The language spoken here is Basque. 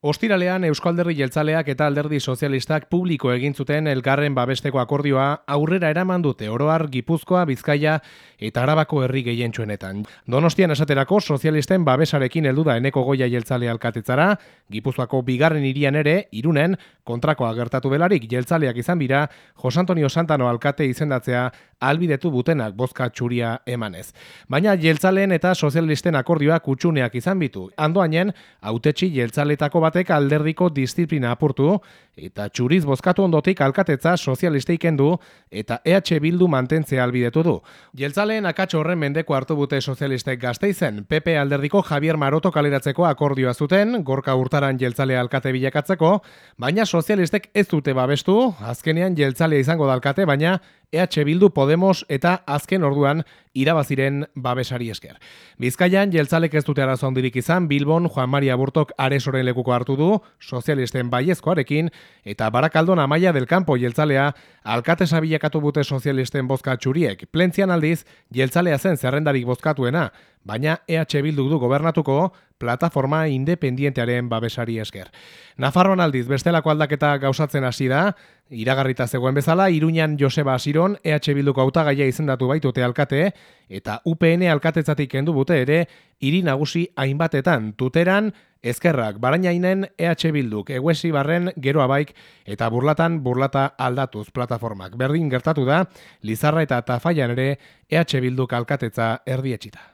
Ostiralean Euskalderri Jeltzaleak eta Alderdi Sozialistak publiko egin zuten elgarren babesteko akordioa aurrera eraman dute oroar Gipuzkoa, Bizkaia eta Arabako herri gehientsuenetan. Donostian esaterako sozialisten babesarekin heldu da eneko goia jeltzale alkatetzara, Gipuzkoako bigarren irian ere, irunen, kontrakoa gertatu belarik jeltzaleak izan bira, Jos Antonio Santano alkate izendatzea albidetu butenak bozka txuria emanez. Baina jeltzaleen eta sozialisten akordioa kutsuneak izan bitu. Andoainen, autetxi jeltzaletako batek alderdiko disiplina apurtu eta txuriz bozkatu ondotik alkatetza sozialistei kendu eta EH Bildu mantentzea albidetu du. Jeltzaleen akatxo horren mendeko hartu bute sozialistek gazteizen, PP alderdiko Javier Maroto kaleratzeko akordioa zuten, gorka urtaran jeltzale alkate bilakatzeko, baina sozialistek ez dute babestu, azkenean jeltzalea izango da alkate, baina EH Bildu Podemos eta azken orduan irabaziren babesari esker. Bizkaian jeltzalek ez dute arazo handirik izan Bilbon Juan Maria Burtok aresoren lekuko hartu du sozialisten baiezkoarekin eta Barakaldon Amaia del Campo jeltzalea alkatesa bilakatu bute sozialisten bozka txuriek. Plentzian aldiz jeltzalea zen zerrendarik bozkatuena, baina EH Bildu du gobernatuko plataforma independientearen babesari esker. Nafarroan aldiz bestelako aldaketa gauzatzen hasi da, iragarrita zegoen bezala, Iruñan Joseba Asiron EH Bilduko hautagaia izendatu baitute alkate, eta UPN alkatetzatik kendu bute ere, hiri nagusi hainbatetan, tuteran, ezkerrak, barainainen EH Bilduk, eguesi barren geroa baik, eta burlatan burlata aldatuz plataformak. Berdin gertatu da, Lizarra eta Tafaian ere EH Bilduk alkatetza erdietxita.